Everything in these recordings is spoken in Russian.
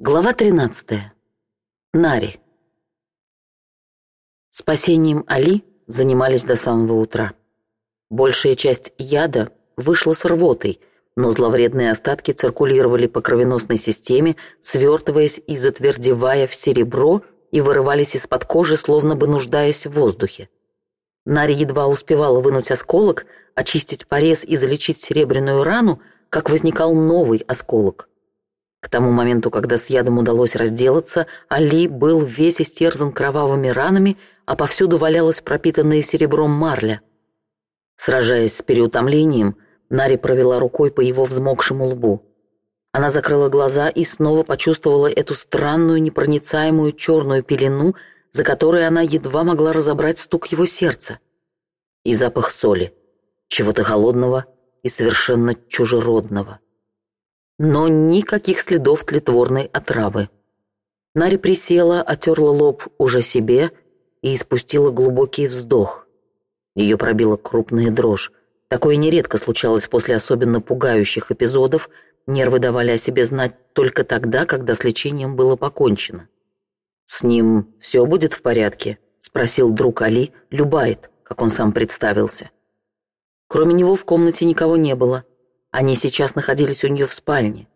Глава 13. Нари. Спасением Али занимались до самого утра. Большая часть яда вышла с рвотой, но зловредные остатки циркулировали по кровеносной системе, свертываясь и затвердевая в серебро и вырывались из-под кожи, словно бы нуждаясь в воздухе. Нари едва успевала вынуть осколок, очистить порез и залечить серебряную рану, как возникал новый осколок – к тому моменту, когда с ядом удалось разделаться, Али был весь истерзан кровавыми ранами, а повсюду валялась пропитанная серебром марля. Сражаясь с переутомлением, Нари провела рукой по его взмокшему лбу. Она закрыла глаза и снова почувствовала эту странную непроницаемую черную пелену, за которой она едва могла разобрать стук его сердца. И запах соли, чего-то холодного и совершенно чужеродного но никаких следов тлетворной отравы. Нарь присела, отерла лоб уже себе и испустила глубокий вздох. Ее пробила крупная дрожь. Такое нередко случалось после особенно пугающих эпизодов, нервы давали о себе знать только тогда, когда с лечением было покончено. «С ним все будет в порядке?» – спросил друг Али, Любайт, как он сам представился. Кроме него в комнате никого не было. Они сейчас находились у нее в спальне.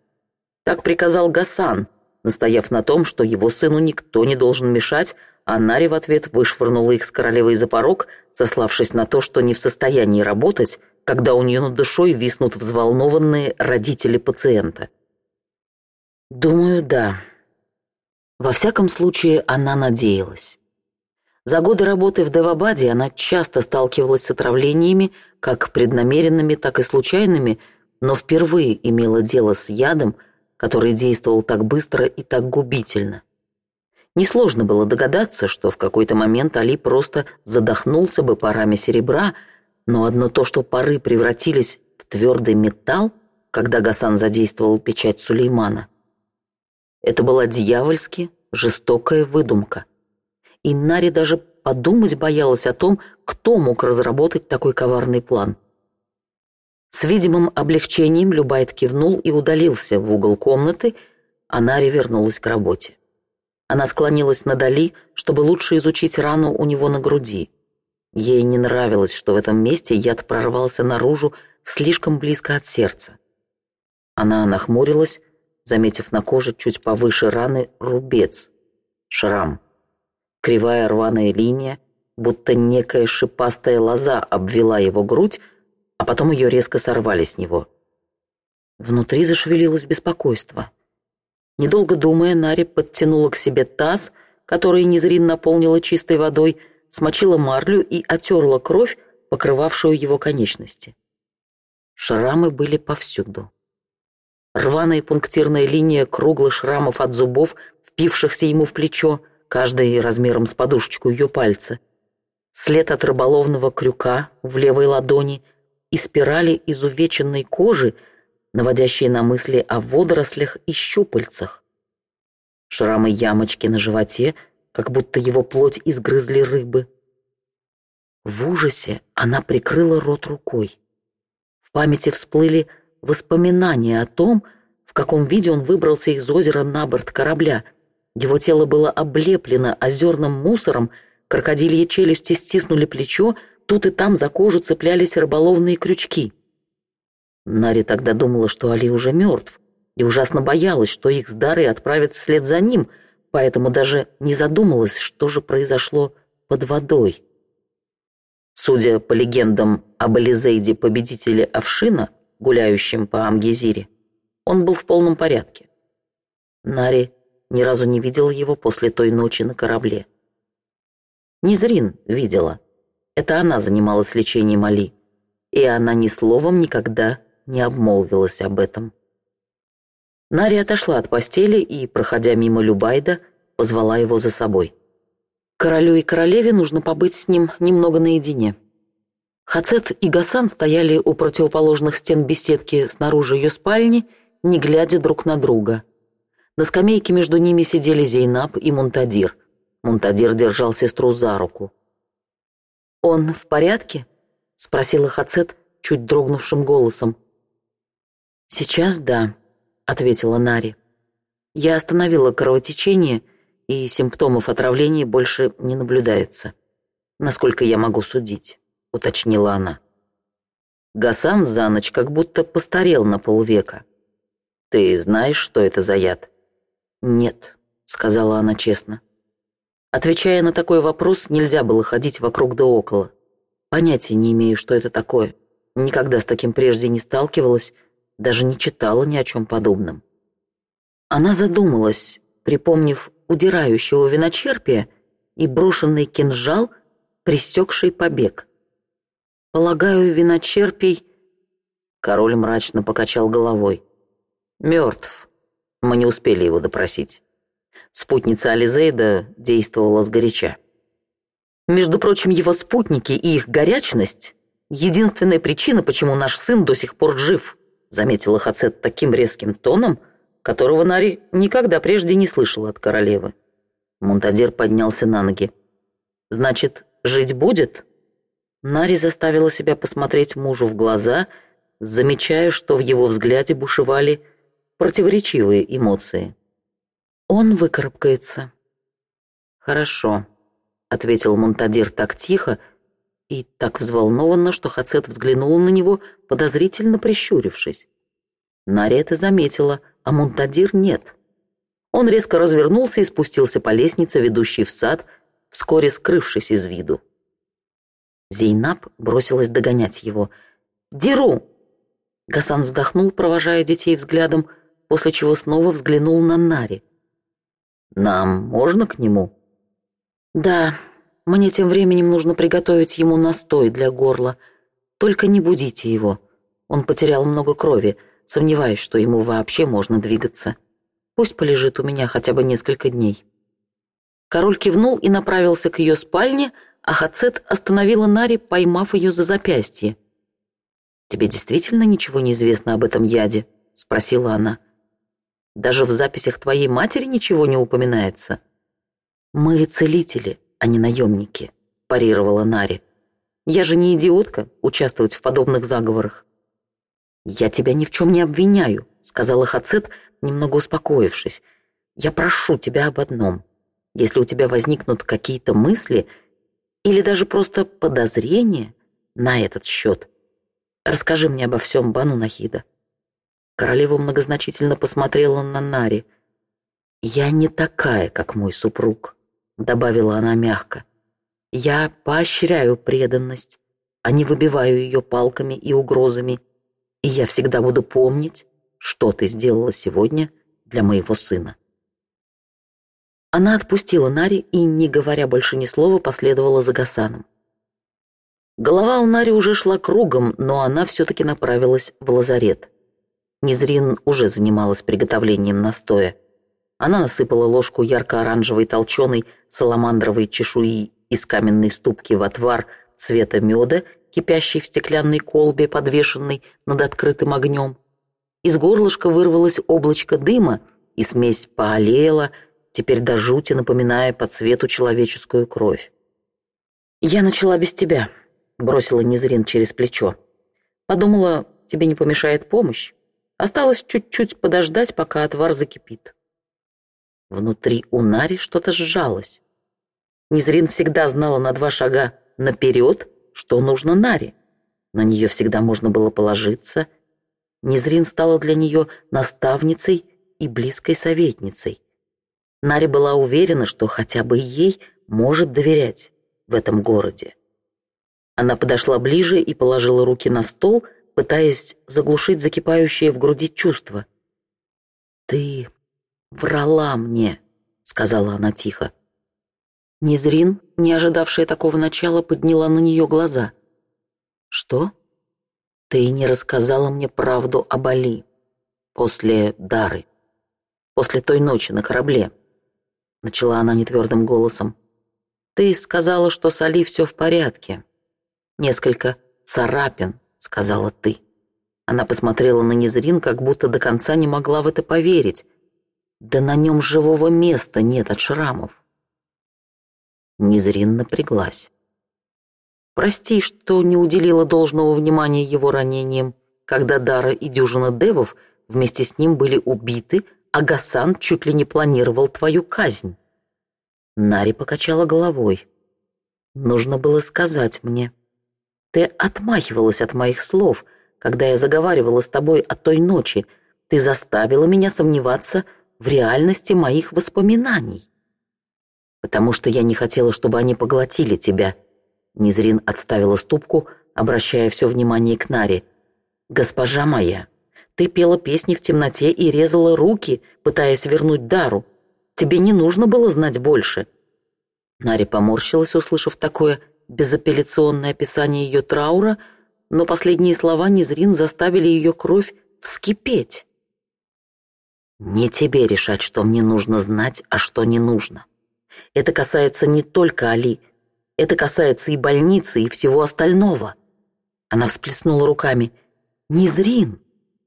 Так приказал Гасан, настояв на том, что его сыну никто не должен мешать, а Нари в ответ вышвырнула их с королевой за порог, сославшись на то, что не в состоянии работать, когда у нее над душой виснут взволнованные родители пациента. Думаю, да. Во всяком случае, она надеялась. За годы работы в Девабаде она часто сталкивалась с отравлениями, как преднамеренными, так и случайными – но впервые имела дело с ядом, который действовал так быстро и так губительно. Несложно было догадаться, что в какой-то момент Али просто задохнулся бы парами серебра, но одно то, что пары превратились в твердый металл, когда Гасан задействовал печать Сулеймана. Это была дьявольски жестокая выдумка. И Нари даже подумать боялась о том, кто мог разработать такой коварный план – с видимым облегчением Любайт кивнул и удалился в угол комнаты, а Нари вернулась к работе. Она склонилась на дали, чтобы лучше изучить рану у него на груди. Ей не нравилось, что в этом месте яд прорвался наружу слишком близко от сердца. Она нахмурилась, заметив на коже чуть повыше раны рубец, шрам. Кривая рваная линия, будто некая шипастая лоза обвела его грудь, а потом ее резко сорвали с него. Внутри зашевелилось беспокойство. Недолго думая, Нари подтянула к себе таз, который Незрин наполнила чистой водой, смочила марлю и отерла кровь, покрывавшую его конечности. Шрамы были повсюду. Рваная пунктирная линия круглых шрамов от зубов, впившихся ему в плечо, каждый размером с подушечку ее пальца. След от рыболовного крюка в левой ладони и спирали изувеченной кожи, наводящие на мысли о водорослях и щупальцах. Шрамы ямочки на животе, как будто его плоть изгрызли рыбы. В ужасе она прикрыла рот рукой. В памяти всплыли воспоминания о том, в каком виде он выбрался из озера на борт корабля. Его тело было облеплено озерным мусором, крокодильи челюсти стиснули плечо — тут и там за кожу цеплялись рыболовные крючки. Нари тогда думала, что Али уже мертв, и ужасно боялась, что их с Дарой отправят вслед за ним, поэтому даже не задумалась, что же произошло под водой. Судя по легендам об Элизейде победителе Овшина, гуляющем по Амгезире, он был в полном порядке. Нари ни разу не видела его после той ночи на корабле. Низрин видела, это она занималась лечением Али, и она ни словом никогда не обмолвилась об этом. Нари отошла от постели и, проходя мимо Любайда, позвала его за собой. Королю и королеве нужно побыть с ним немного наедине. Хацет и Гасан стояли у противоположных стен беседки снаружи ее спальни, не глядя друг на друга. На скамейке между ними сидели Зейнаб и Мунтадир. Мунтадир держал сестру за руку. «Он в порядке?» — спросила Хацет чуть дрогнувшим голосом. «Сейчас да», — ответила Нари. «Я остановила кровотечение, и симптомов отравления больше не наблюдается. Насколько я могу судить», — уточнила она. Гасан за ночь как будто постарел на полвека. «Ты знаешь, что это за яд?» «Нет», — сказала она честно. Отвечая на такой вопрос, нельзя было ходить вокруг да около. Понятия не имею, что это такое. Никогда с таким прежде не сталкивалась, даже не читала ни о чем подобном. Она задумалась, припомнив удирающего виночерпия и брошенный кинжал, пресекший побег. Полагаю, виночерпий... Король мрачно покачал головой. Мертв. Мы не успели его допросить. Спутница Ализейда действовала сгоряча. Между прочим, его спутники и их горячность — единственная причина, почему наш сын до сих пор жив, заметила Хацет таким резким тоном, которого Нари никогда прежде не слышала от королевы. Мунтадир поднялся на ноги. «Значит, жить будет?» Нари заставила себя посмотреть мужу в глаза, замечая, что в его взгляде бушевали противоречивые эмоции. Он выкарабкается. Хорошо, ответил Монтадир так тихо и так взволнованно, что Хацет взглянул на него, подозрительно прищурившись. Наря это заметила, а Монтадир нет. Он резко развернулся и спустился по лестнице, ведущей в сад, вскоре скрывшись из виду. Зейнаб бросилась догонять его. «Деру!» Гасан вздохнул, провожая детей взглядом, после чего снова взглянул на Нари. Нам можно к нему?» «Да, мне тем временем нужно приготовить ему настой для горла. Только не будите его. Он потерял много крови, сомневаюсь, что ему вообще можно двигаться. Пусть полежит у меня хотя бы несколько дней». Король кивнул и направился к ее спальне, а Хацет остановила Нари, поймав ее за запястье. «Тебе действительно ничего не известно об этом яде?» — спросила она. — даже в записях твоей матери ничего не упоминается. Мы целители, а не наемники, парировала Нари. Я же не идиотка участвовать в подобных заговорах. Я тебя ни в чем не обвиняю, сказала Хацет, немного успокоившись. Я прошу тебя об одном. Если у тебя возникнут какие-то мысли или даже просто подозрения на этот счет, расскажи мне обо всем, Бану Нахида. Королева многозначительно посмотрела на Нари. «Я не такая, как мой супруг», — добавила она мягко. «Я поощряю преданность, а не выбиваю ее палками и угрозами, и я всегда буду помнить, что ты сделала сегодня для моего сына». Она отпустила Нари и, не говоря больше ни слова, последовала за Гасаном. Голова у Нари уже шла кругом, но она все-таки направилась в лазарет. Незрин уже занималась приготовлением настоя. Она насыпала ложку ярко-оранжевой толченой саламандровой чешуи из каменной ступки в отвар цвета меда, кипящий в стеклянной колбе, подвешенной над открытым огнем. Из горлышка вырвалось облачко дыма, и смесь поолела, теперь до жути напоминая по цвету человеческую кровь. «Я начала без тебя», — бросила Незрин через плечо. «Подумала, тебе не помешает помощь». Осталось чуть-чуть подождать, пока отвар закипит. Внутри у Нари что-то сжалось. Незрин всегда знала на два шага наперед, что нужно Наре. На нее всегда можно было положиться. Незрин стала для нее наставницей и близкой советницей. Нари была уверена, что хотя бы ей может доверять в этом городе. Она подошла ближе и положила руки на стол, пытаясь заглушить закипающее в груди чувство. «Ты врала мне», — сказала она тихо. Незрин, не ожидавшая такого начала, подняла на нее глаза. «Что? Ты не рассказала мне правду о Али после Дары, после той ночи на корабле», — начала она нетвердым голосом. «Ты сказала, что с Али все в порядке. Несколько царапин, сказала ты. Она посмотрела на Незрин, как будто до конца не могла в это поверить. Да на нем живого места нет от шрамов. Незрин напряглась. Прости, что не уделила должного внимания его ранениям, когда Дара и дюжина девов вместе с ним были убиты, а Гасан чуть ли не планировал твою казнь. Нари покачала головой. Нужно было сказать мне. Ты отмахивалась от моих слов, когда я заговаривала с тобой о той ночи. Ты заставила меня сомневаться в реальности моих воспоминаний. Потому что я не хотела, чтобы они поглотили тебя. Незрин отставила ступку, обращая все внимание к Наре. «Госпожа моя, ты пела песни в темноте и резала руки, пытаясь вернуть дару. Тебе не нужно было знать больше». Наре поморщилась, услышав такое, — безапелляционное описание ее траура, но последние слова Незрин заставили ее кровь вскипеть. «Не тебе решать, что мне нужно знать, а что не нужно. Это касается не только Али, это касается и больницы, и всего остального». Она всплеснула руками. «Незрин,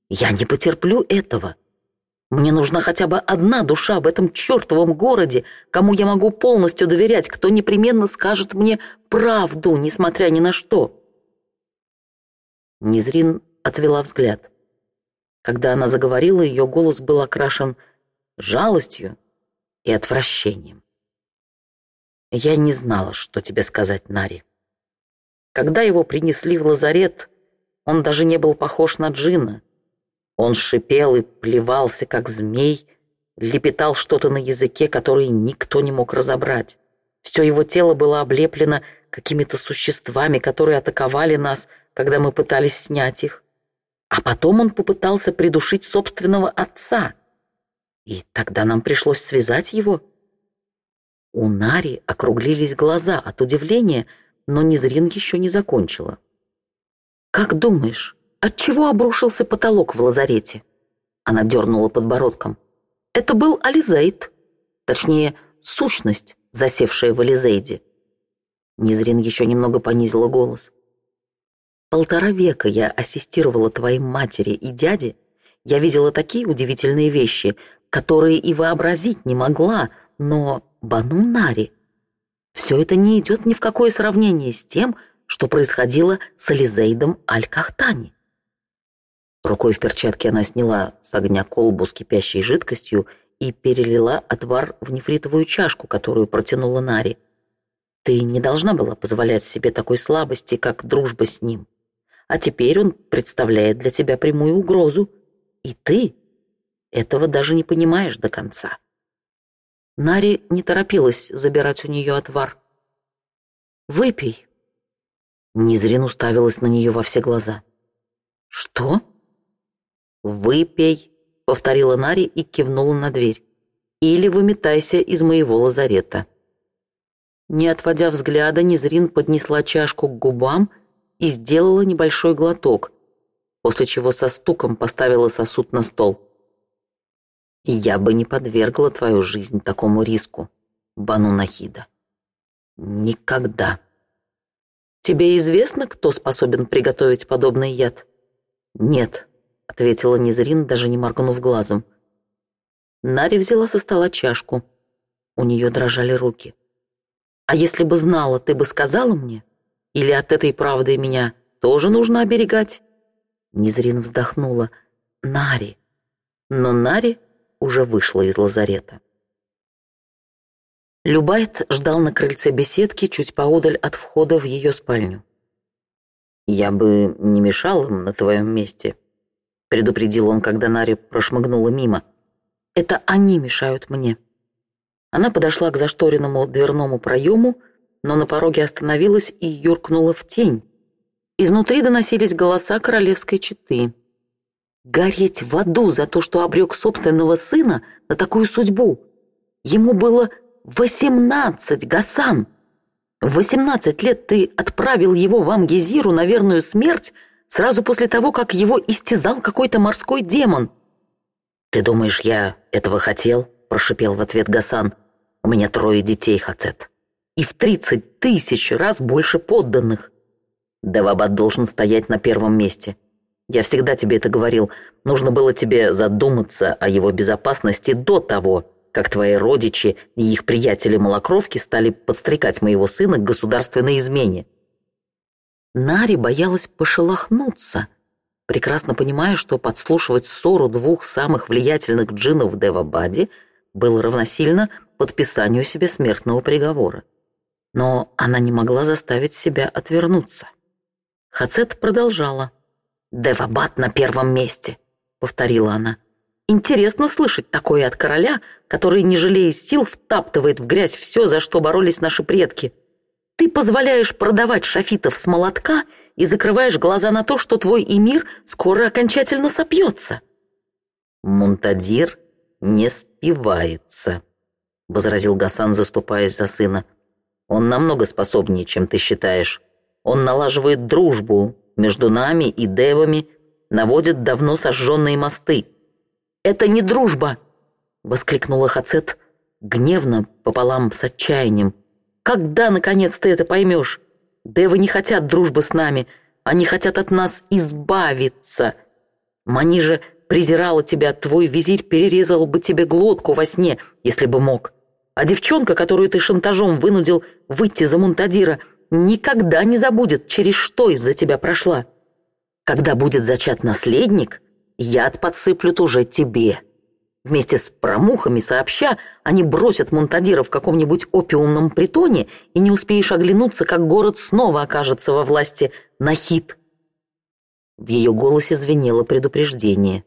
я не потерплю этого. Мне нужна хотя бы одна душа в этом чертовом городе, кому я могу полностью доверять, кто непременно скажет мне правду, несмотря ни на что». Низрин отвела взгляд. Когда она заговорила, ее голос был окрашен жалостью и отвращением. «Я не знала, что тебе сказать, Нари. Когда его принесли в лазарет, он даже не был похож на Джина. Он шипел и плевался, как змей, лепетал что-то на языке, который никто не мог разобрать. Все его тело было облеплено какими-то существами, которые атаковали нас, когда мы пытались снять их. А потом он попытался придушить собственного отца. И тогда нам пришлось связать его. У Нари округлились глаза от удивления, но Низрин еще не закончила. «Как думаешь, Отчего обрушился потолок в лазарете? Она дернула подбородком. Это был Ализейд. Точнее, сущность, засевшая в Ализейде. Низрин еще немного понизила голос. «Полтора века я ассистировала твоей матери и дяде. Я видела такие удивительные вещи, которые и вообразить не могла, но Банунари. Все это не идет ни в какое сравнение с тем, что происходило с Ализейдом Аль-Кахтани. Рукой в перчатке она сняла с огня колбу с кипящей жидкостью и перелила отвар в нефритовую чашку, которую протянула Нари. Ты не должна была позволять себе такой слабости, как дружба с ним. А теперь он представляет для тебя прямую угрозу. И ты этого даже не понимаешь до конца. Нари не торопилась забирать у нее отвар. «Выпей!» Низрин уставилась на нее во все глаза. «Что?» «Выпей», — повторила Нари и кивнула на дверь. «Или выметайся из моего лазарета». Не отводя взгляда, Незрин поднесла чашку к губам и сделала небольшой глоток, после чего со стуком поставила сосуд на стол. «Я бы не подвергла твою жизнь такому риску, Бану Нахида. Никогда». «Тебе известно, кто способен приготовить подобный яд?» «Нет», — ответила Низрин даже не моргнув глазом. Нари взяла со стола чашку. У нее дрожали руки. «А если бы знала, ты бы сказала мне? Или от этой правды меня тоже нужно оберегать?» Низрин вздохнула. «Нари!» Но Нари уже вышла из лазарета. Любайт ждал на крыльце беседки чуть поодаль от входа в ее спальню. «Я бы не мешал им на твоем месте», — предупредил он, когда Нари прошмыгнула мимо. «Это они мешают мне». Она подошла к зашторенному дверному проему, но на пороге остановилась и юркнула в тень. Изнутри доносились голоса королевской четы. Гореть в аду за то, что обрек собственного сына на такую судьбу. Ему было восемнадцать, Гасан. В восемнадцать лет ты отправил его в Амгизиру на верную смерть — сразу после того, как его истязал какой-то морской демон. «Ты думаешь, я этого хотел?» – прошипел в ответ Гасан. «У меня трое детей, Хацет. И в тридцать тысяч раз больше подданных. Давабад должен стоять на первом месте. Я всегда тебе это говорил. Нужно было тебе задуматься о его безопасности до того, как твои родичи и их приятели-малокровки стали подстрекать моего сына к государственной измене. Нари боялась пошелохнуться, прекрасно понимая, что подслушивать ссору двух самых влиятельных джинов в Девабаде было равносильно подписанию себе смертного приговора. Но она не могла заставить себя отвернуться. Хацет продолжала. «Девабад на первом месте», — повторила она. «Интересно слышать такое от короля, который, не жалея сил, втаптывает в грязь все, за что боролись наши предки». Ты позволяешь продавать шафитов с молотка и закрываешь глаза на то, что твой эмир скоро окончательно сопьется. Монтадир не спивается, — возразил Гасан, заступаясь за сына. Он намного способнее, чем ты считаешь. Он налаживает дружбу между нами и девами, наводит давно сожженные мосты. «Это не дружба!» — воскликнула Хацет, гневно пополам с отчаянием. Когда, наконец, ты это поймешь? Девы не хотят дружбы с нами. Они хотят от нас избавиться. Мани же презирала тебя. Твой визирь перерезал бы тебе глотку во сне, если бы мог. А девчонка, которую ты шантажом вынудил выйти за Мунтадира, никогда не забудет, через что из-за тебя прошла. Когда будет зачат наследник, яд подсыплют уже тебе». Вместе с промухами сообща они бросят Монтадира в каком-нибудь опиумном притоне, и не успеешь оглянуться, как город снова окажется во власти Нахид. В ее голосе звенело предупреждение.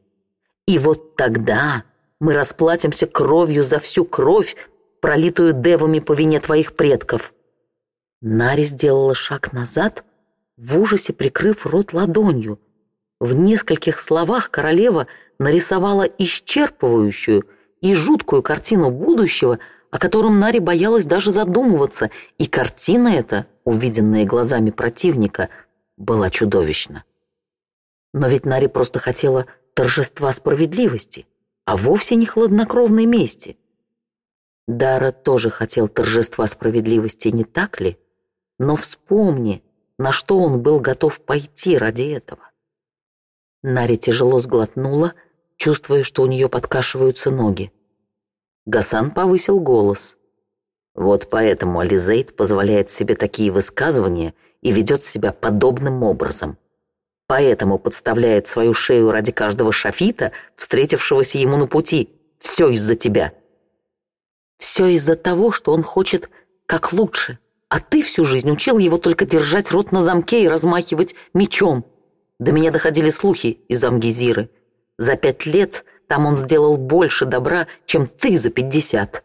И вот тогда мы расплатимся кровью за всю кровь, пролитую девами по вине твоих предков. Нари сделала шаг назад, в ужасе прикрыв рот ладонью. В нескольких словах королева — нарисовала исчерпывающую и жуткую картину будущего, о котором Нари боялась даже задумываться, и картина эта, увиденная глазами противника, была чудовищна. Но ведь Нари просто хотела торжества справедливости, а вовсе не хладнокровной мести. Дара тоже хотел торжества справедливости, не так ли? Но вспомни, на что он был готов пойти ради этого. Нари тяжело сглотнула, чувствуя, что у нее подкашиваются ноги. Гасан повысил голос. Вот поэтому Ализейд позволяет себе такие высказывания и ведет себя подобным образом. Поэтому подставляет свою шею ради каждого шафита, встретившегося ему на пути. Все из-за тебя. Все из-за того, что он хочет как лучше. А ты всю жизнь учил его только держать рот на замке и размахивать мечом. До меня доходили слухи из Амгизиры. За пять лет там он сделал больше добра, чем ты за пятьдесят».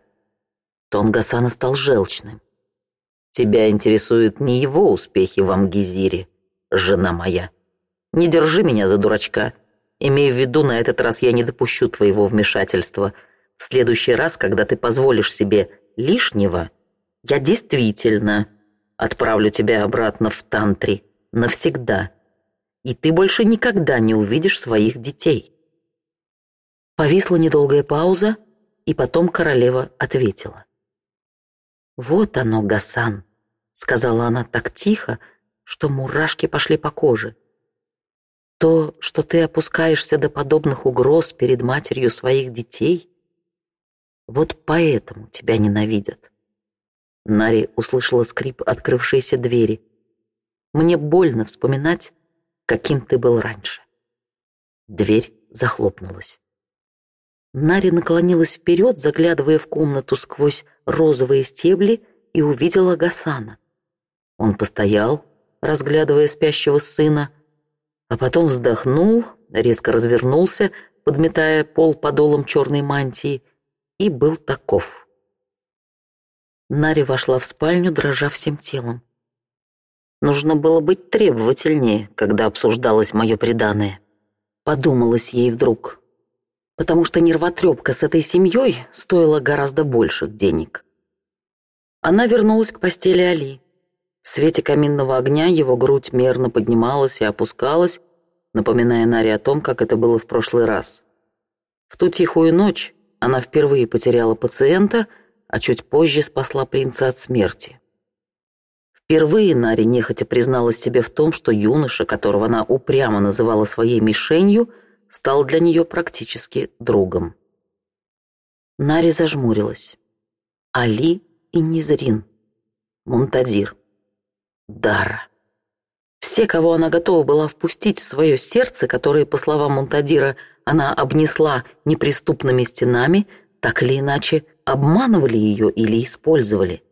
Тон Гасана стал желчным. «Тебя интересуют не его успехи в Амгизире, жена моя. Не держи меня за дурачка. Имею в виду, на этот раз я не допущу твоего вмешательства. В следующий раз, когда ты позволишь себе лишнего, я действительно отправлю тебя обратно в Тантри навсегда, и ты больше никогда не увидишь своих детей». Повисла недолгая пауза, и потом королева ответила. «Вот оно, Гасан», — сказала она так тихо, что мурашки пошли по коже. «То, что ты опускаешься до подобных угроз перед матерью своих детей, вот поэтому тебя ненавидят». Нари услышала скрип открывшейся двери. «Мне больно вспоминать, каким ты был раньше». Дверь захлопнулась. Нари наклонилась вперед, заглядывая в комнату сквозь розовые стебли, и увидела Гасана. Он постоял, разглядывая спящего сына, а потом вздохнул, резко развернулся, подметая пол подолом черной мантии, и был таков. Нари вошла в спальню, дрожа всем телом. Нужно было быть требовательнее, когда обсуждалось мое преданное. Подумалось ей вдруг — потому что нервотрепка с этой семьей стоила гораздо больших денег. Она вернулась к постели Али. В свете каминного огня его грудь мерно поднималась и опускалась, напоминая Наре о том, как это было в прошлый раз. В ту тихую ночь она впервые потеряла пациента, а чуть позже спасла принца от смерти. Впервые Нари нехотя призналась себе в том, что юноша, которого она упрямо называла своей мишенью – стал для нее практически другом. Нари зажмурилась. Али и Низрин. Монтадир, Дара. Все, кого она готова была впустить в свое сердце, которые, по словам Монтадира она обнесла неприступными стенами, так или иначе обманывали ее или использовали.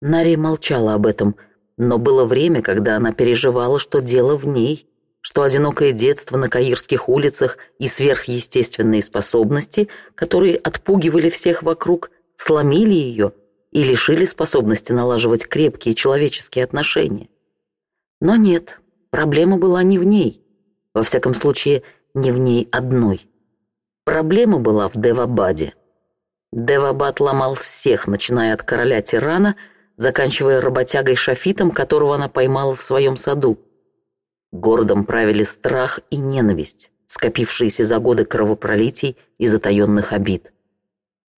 Нари молчала об этом, но было время, когда она переживала, что дело в ней, что одинокое детство на каирских улицах и сверхъестественные способности, которые отпугивали всех вокруг, сломили ее и лишили способности налаживать крепкие человеческие отношения. Но нет, проблема была не в ней. Во всяком случае, не в ней одной. Проблема была в Девабаде. Девабад ломал всех, начиная от короля-тирана, заканчивая работягой Шафитом, которого она поймала в своем саду – Городом правили страх и ненависть, скопившиеся за годы кровопролитий и затаенных обид.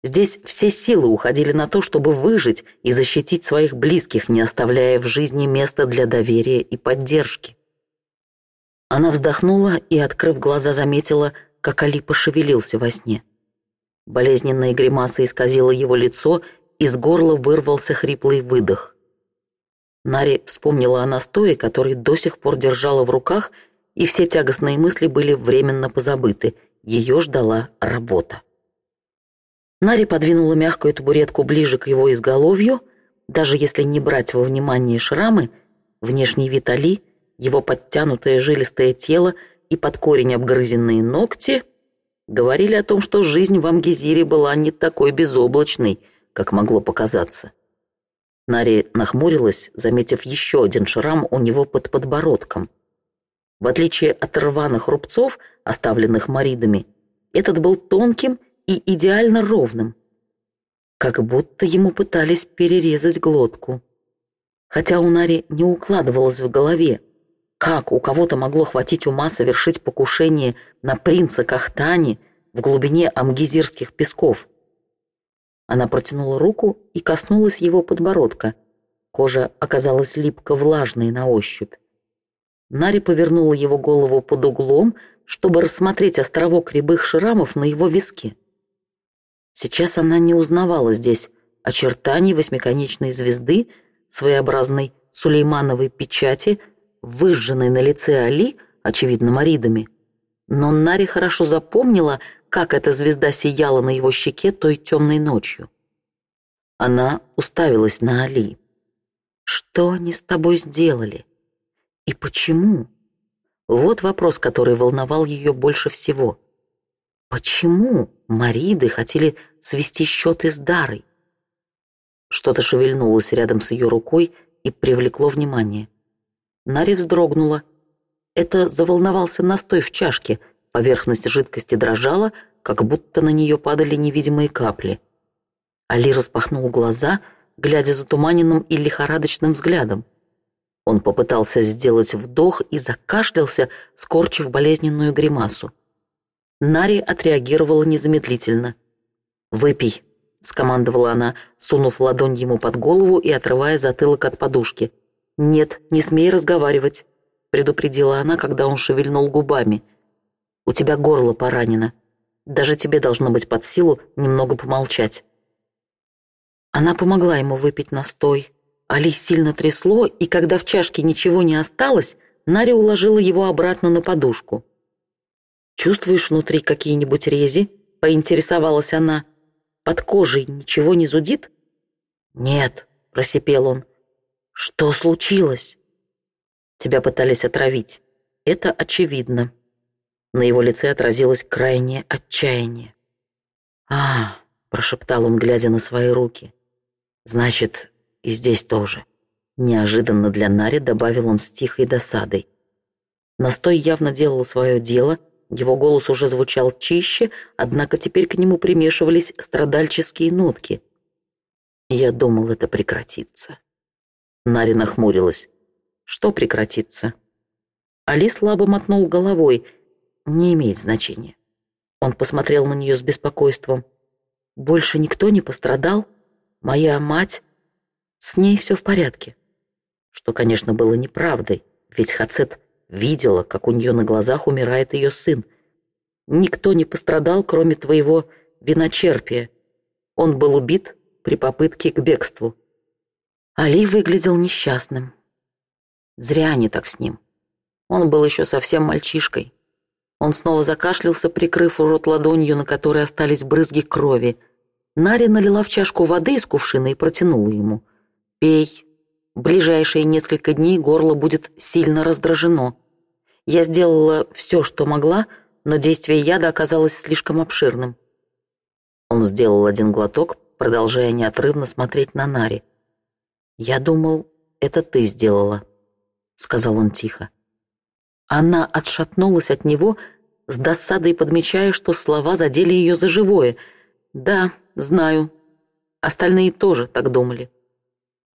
Здесь все силы уходили на то, чтобы выжить и защитить своих близких, не оставляя в жизни места для доверия и поддержки. Она вздохнула и, открыв глаза, заметила, как Али пошевелился во сне. Болезненная гримаса исказила его лицо, из горла вырвался хриплый выдох. Наре вспомнила о настое, который до сих пор держала в руках, и все тягостные мысли были временно позабыты. Ее ждала работа. Нари подвинула мягкую табуретку ближе к его изголовью. Даже если не брать во внимание шрамы, внешний вид Али, его подтянутое жилистое тело и под корень обгрызенные ногти говорили о том, что жизнь в Амгизире была не такой безоблачной, как могло показаться. Нари нахмурилась, заметив еще один шрам у него под подбородком. В отличие от рваных рубцов, оставленных маридами, этот был тонким и идеально ровным. Как будто ему пытались перерезать глотку. Хотя у Нари не укладывалось в голове, как у кого-то могло хватить ума совершить покушение на принца Кахтани в глубине амгизирских песков – она протянула руку и коснулась его подбородка. Кожа оказалась липко-влажной на ощупь. Нари повернула его голову под углом, чтобы рассмотреть островок рябых шрамов на его виске. Сейчас она не узнавала здесь очертаний восьмиконечной звезды, своеобразной сулеймановой печати, выжженной на лице Али, очевидно, маридами. Но Нари хорошо запомнила — как эта звезда сияла на его щеке той темной ночью. Она уставилась на Али. «Что они с тобой сделали? И почему?» Вот вопрос, который волновал ее больше всего. «Почему Мариды хотели свести счеты с Дарой?» Что-то шевельнулось рядом с ее рукой и привлекло внимание. Нари вздрогнула. Это заволновался настой в чашке — Поверхность жидкости дрожала, как будто на нее падали невидимые капли. Али распахнул глаза, глядя затуманенным и лихорадочным взглядом. Он попытался сделать вдох и закашлялся, скорчив болезненную гримасу. Нари отреагировала незамедлительно. «Выпей», — скомандовала она, сунув ладонь ему под голову и отрывая затылок от подушки. «Нет, не смей разговаривать», — предупредила она, когда он шевельнул губами — у тебя горло поранено. Даже тебе должно быть под силу немного помолчать». Она помогла ему выпить настой. Али сильно трясло, и когда в чашке ничего не осталось, Наря уложила его обратно на подушку. «Чувствуешь внутри какие-нибудь рези?» — поинтересовалась она. «Под кожей ничего не зудит?» «Нет», — просипел он. «Что случилось?» «Тебя пытались отравить. Это очевидно», на его лице отразилось крайнее отчаяние. «А!» — прошептал он, глядя на свои руки. «Значит, и здесь тоже». Неожиданно для Нари добавил он с тихой досадой. Настой явно делал свое дело, его голос уже звучал чище, однако теперь к нему примешивались страдальческие нотки. Я думал, это прекратится. Нари нахмурилась. Что прекратится? Али слабо мотнул головой — не имеет значения. Он посмотрел на нее с беспокойством. Больше никто не пострадал? Моя мать? С ней все в порядке. Что, конечно, было неправдой, ведь Хацет видела, как у нее на глазах умирает ее сын. Никто не пострадал, кроме твоего виночерпия. Он был убит при попытке к бегству. Али выглядел несчастным. Зря они так с ним. Он был еще совсем мальчишкой. Он снова закашлялся, прикрыв рот ладонью, на которой остались брызги крови. Нари налила в чашку воды из кувшина и протянула ему. «Пей. Ближайшие несколько дней горло будет сильно раздражено. Я сделала все, что могла, но действие яда оказалось слишком обширным». Он сделал один глоток, продолжая неотрывно смотреть на Нари. «Я думал, это ты сделала», — сказал он тихо. Она отшатнулась от него, с досадой подмечая, что слова задели ее за живое. «Да, знаю. Остальные тоже так думали.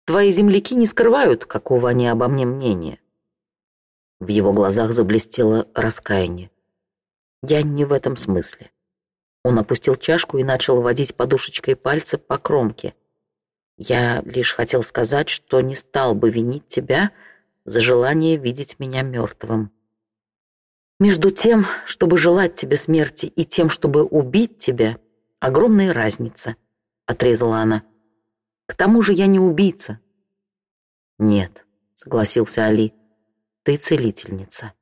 Твои земляки не скрывают, какого они обо мне мнения». В его глазах заблестело раскаяние. «Я не в этом смысле». Он опустил чашку и начал водить подушечкой пальца по кромке. «Я лишь хотел сказать, что не стал бы винить тебя за желание видеть меня мертвым». Между тем, чтобы желать тебе смерти, и тем, чтобы убить тебя, огромная разница, — отрезала она. К тому же я не убийца. Нет, — согласился Али, — ты целительница.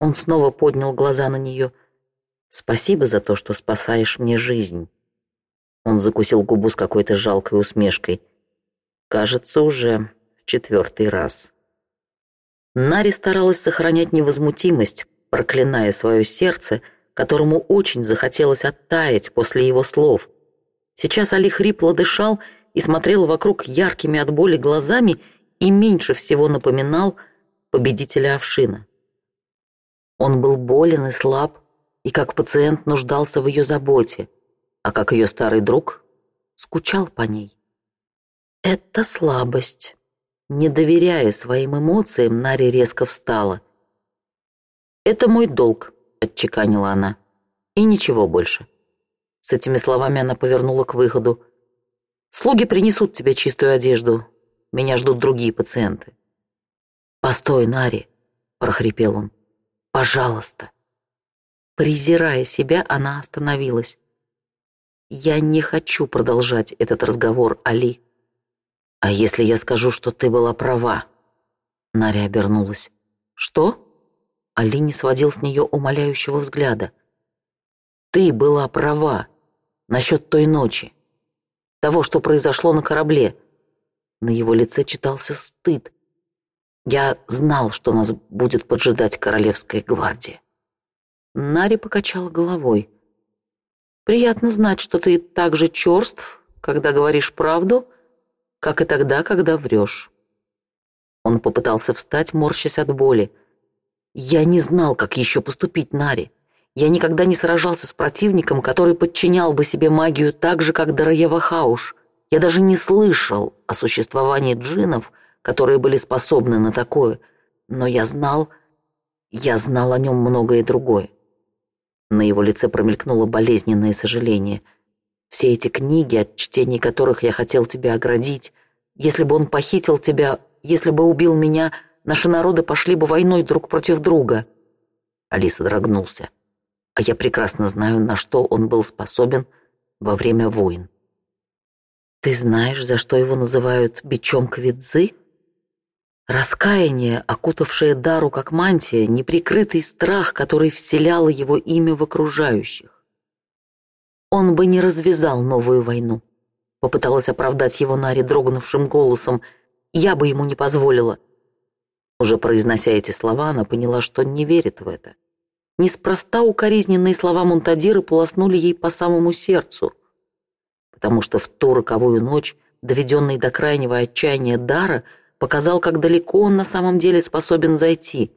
Он снова поднял глаза на нее. «Спасибо за то, что спасаешь мне жизнь». Он закусил губу с какой-то жалкой усмешкой. «Кажется, уже в четвертый раз». Нари старалась сохранять невозмутимость, проклиная свое сердце, которому очень захотелось оттаять после его слов. Сейчас Али хрипло дышал и смотрел вокруг яркими от боли глазами и меньше всего напоминал победителя овшина. Он был болен и слаб, и как пациент нуждался в ее заботе, а как ее старый друг скучал по ней. «Это слабость», не доверяя своим эмоциям, Нари резко встала. «Это мой долг», — отчеканила она. «И ничего больше». С этими словами она повернула к выходу. «Слуги принесут тебе чистую одежду. Меня ждут другие пациенты». «Постой, Нари», — прохрипел он. «Пожалуйста». Презирая себя, она остановилась. «Я не хочу продолжать этот разговор, Али». «А если я скажу, что ты была права?» Наря обернулась. «Что?» Али не сводил с нее умоляющего взгляда. «Ты была права насчет той ночи, того, что произошло на корабле». На его лице читался стыд. «Я знал, что нас будет поджидать Королевская гвардия». Нари покачала головой. «Приятно знать, что ты так же черств, когда говоришь правду, как и тогда, когда врешь». Он попытался встать, морщась от боли. «Я не знал, как еще поступить, Нари. Я никогда не сражался с противником, который подчинял бы себе магию так же, как Дараева Хауш. Я даже не слышал о существовании джинов, которые были способны на такое. Но я знал, я знал о нем многое другое». На его лице промелькнуло болезненное сожаление – все эти книги, от чтений которых я хотел тебя оградить. Если бы он похитил тебя, если бы убил меня, наши народы пошли бы войной друг против друга». Алиса дрогнулся. «А я прекрасно знаю, на что он был способен во время войн». «Ты знаешь, за что его называют бичом Квидзы?» Раскаяние, окутавшее Дару как мантия, неприкрытый страх, который вселяло его имя в окружающих он бы не развязал новую войну. Попыталась оправдать его Нари дрогнувшим голосом. Я бы ему не позволила. Уже произнося эти слова, она поняла, что не верит в это. Неспроста укоризненные слова Монтадира полоснули ей по самому сердцу. Потому что в ту роковую ночь, доведенный до крайнего отчаяния Дара, показал, как далеко он на самом деле способен зайти.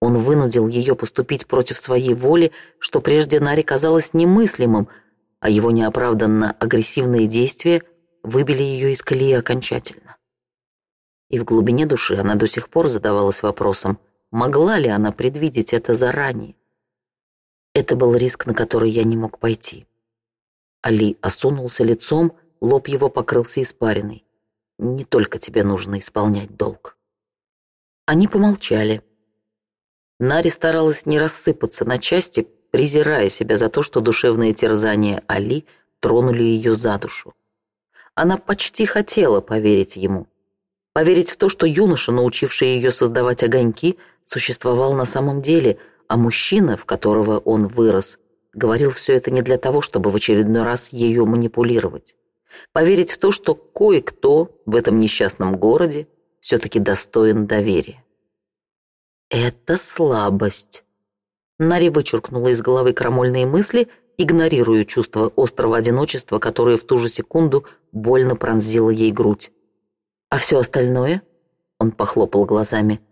Он вынудил ее поступить против своей воли, что прежде Наре казалось немыслимым — а его неоправданно агрессивные действия выбили ее из колеи окончательно. И в глубине души она до сих пор задавалась вопросом, могла ли она предвидеть это заранее. Это был риск, на который я не мог пойти. Али осунулся лицом, лоб его покрылся испариной. «Не только тебе нужно исполнять долг». Они помолчали. Нари старалась не рассыпаться на части, презирая себя за то, что душевные терзания Али тронули ее за душу. Она почти хотела поверить ему. Поверить в то, что юноша, научивший ее создавать огоньки, существовал на самом деле, а мужчина, в которого он вырос, говорил все это не для того, чтобы в очередной раз ее манипулировать. Поверить в то, что кое-кто в этом несчастном городе все-таки достоин доверия. «Это слабость», Нари вычеркнула из головы крамольные мысли, игнорируя чувство острого одиночества, которое в ту же секунду больно пронзило ей грудь. «А все остальное?» — он похлопал глазами.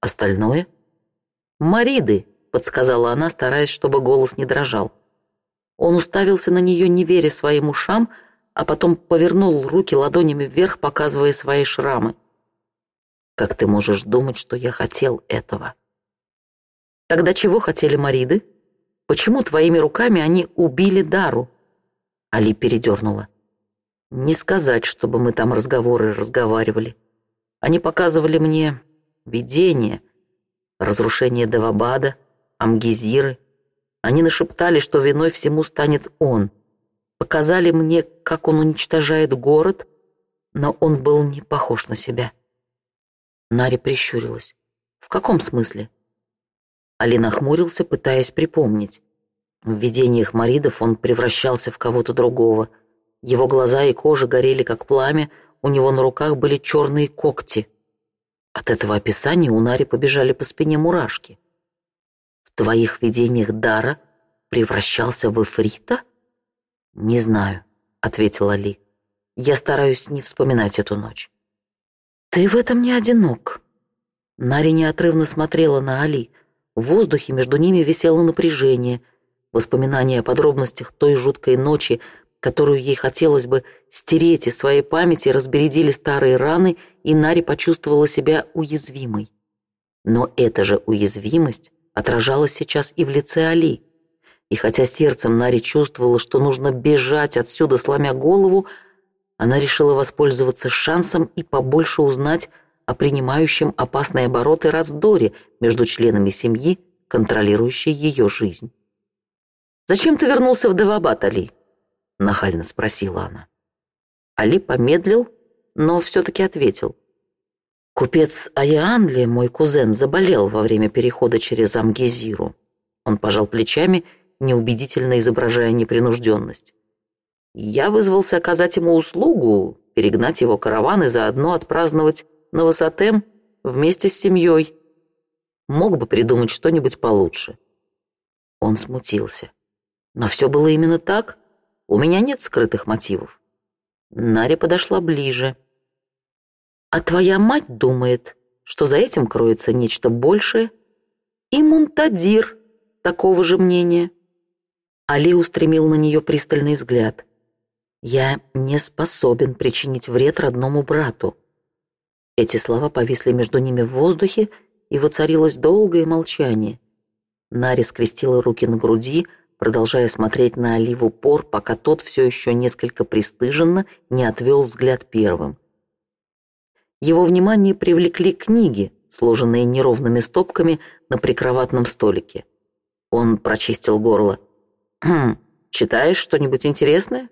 «Остальное?» «Мариды», — подсказала она, стараясь, чтобы голос не дрожал. Он уставился на нее, не веря своим ушам, а потом повернул руки ладонями вверх, показывая свои шрамы. «Как ты можешь думать, что я хотел этого?» Тогда чего хотели Мариды? Почему твоими руками они убили Дару?» Али передернула. «Не сказать, чтобы мы там разговоры разговаривали. Они показывали мне видение, разрушение Давабада, Амгизиры. Они нашептали, что виной всему станет он. Показали мне, как он уничтожает город, но он был не похож на себя». Нари прищурилась. «В каком смысле?» Алина хмурился, пытаясь припомнить. В видениях Маридов он превращался в кого-то другого. Его глаза и кожа горели, как пламя, у него на руках были черные когти. От этого описания у Нари побежали по спине мурашки. В твоих видениях Дара превращался в эфрита? Не знаю, ответила Ли. Я стараюсь не вспоминать эту ночь. Ты в этом не одинок. Нари неотрывно смотрела на Али. В воздухе между ними висело напряжение, воспоминания о подробностях той жуткой ночи, которую ей хотелось бы стереть из своей памяти, разбередили старые раны, и Нари почувствовала себя уязвимой. Но эта же уязвимость отражалась сейчас и в лице Али. И хотя сердцем Нари чувствовала, что нужно бежать отсюда, сломя голову, она решила воспользоваться шансом и побольше узнать о принимающем опасные обороты раздоре между членами семьи, контролирующей ее жизнь. «Зачем ты вернулся в Девабат, Али?» — нахально спросила она. Али помедлил, но все-таки ответил. «Купец Аяанли, мой кузен, заболел во время перехода через Амгезиру. Он пожал плечами, неубедительно изображая непринужденность. «Я вызвался оказать ему услугу, перегнать его караван и заодно отпраздновать на Высотем вместе с семьей. Мог бы придумать что-нибудь получше. Он смутился. Но все было именно так. У меня нет скрытых мотивов. Наря подошла ближе. А твоя мать думает, что за этим кроется нечто большее. И Мунтадир такого же мнения. Али устремил на нее пристальный взгляд. «Я не способен причинить вред родному брату», эти слова повисли между ними в воздухе, и воцарилось долгое молчание. Нари скрестила руки на груди, продолжая смотреть на Али пор, пока тот все еще несколько пристыженно не отвел взгляд первым. Его внимание привлекли книги, сложенные неровными стопками на прикроватном столике. Он прочистил горло. «Хм, читаешь что-нибудь интересное?»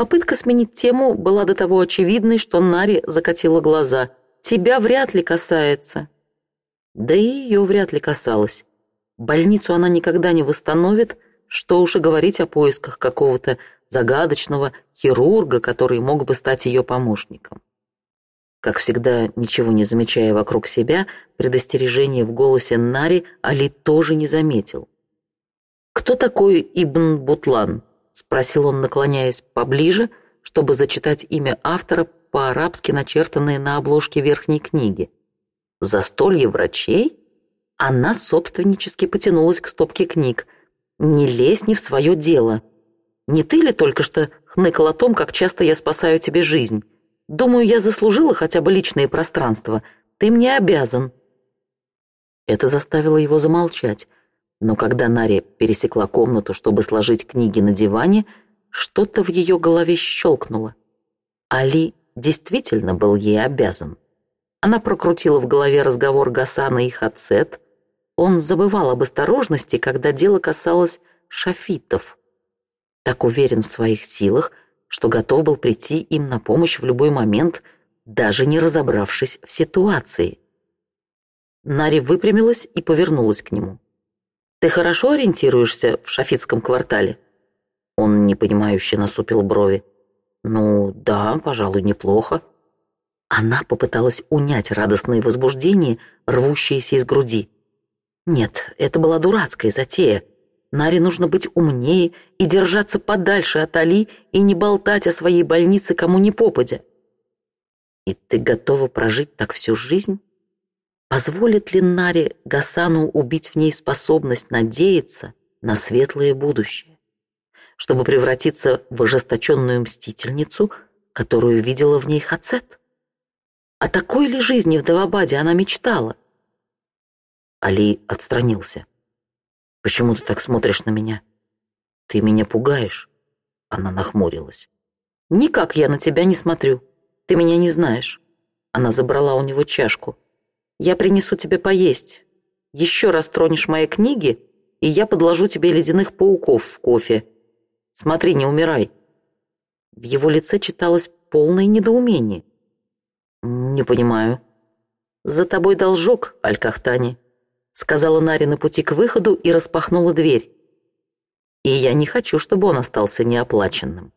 Попытка сменить тему была до того очевидной, что Нари закатила глаза. «Тебя вряд ли касается». Да и ее вряд ли касалось. Больницу она никогда не восстановит, что уж и говорить о поисках какого-то загадочного хирурга, который мог бы стать ее помощником. Как всегда, ничего не замечая вокруг себя, предостережение в голосе Нари Али тоже не заметил. «Кто такой Ибн Бутлан?» — спросил он, наклоняясь поближе, чтобы зачитать имя автора, по-арабски начертанное на обложке верхней книги. «Застолье врачей?» Она собственнически потянулась к стопке книг. «Не лезь не в свое дело. Не ты ли только что хныкал о том, как часто я спасаю тебе жизнь? Думаю, я заслужила хотя бы личное пространство. Ты мне обязан». Это заставило его замолчать. Но когда Наря пересекла комнату, чтобы сложить книги на диване, что-то в ее голове щелкнуло. Али действительно был ей обязан. Она прокрутила в голове разговор Гасана и Хацет. Он забывал об осторожности, когда дело касалось шафитов. Так уверен в своих силах, что готов был прийти им на помощь в любой момент, даже не разобравшись в ситуации. Нари выпрямилась и повернулась к нему. Ты хорошо ориентируешься в шафитском квартале?» Он непонимающе насупил брови. «Ну, да, пожалуй, неплохо». Она попыталась унять радостные возбуждения, рвущиеся из груди. Нет, это была дурацкая затея. Наре нужно быть умнее и держаться подальше от Али и не болтать о своей больнице кому ни попадя. «И ты готова прожить так всю жизнь?» Позволит ли Нари Гасану убить в ней способность надеяться на светлое будущее, чтобы превратиться в ожесточенную мстительницу, которую видела в ней Хацет? О такой ли жизни в Давабаде она мечтала? Али отстранился. «Почему ты так смотришь на меня? Ты меня пугаешь?» Она нахмурилась. «Никак я на тебя не смотрю. Ты меня не знаешь». Она забрала у него чашку. Я принесу тебе поесть. Еще раз тронешь мои книги, и я подложу тебе ледяных пауков в кофе. Смотри, не умирай». В его лице читалось полное недоумение. «Не понимаю». «За тобой должок, Алькахтани», — сказала Нари на пути к выходу и распахнула дверь. «И я не хочу, чтобы он остался неоплаченным».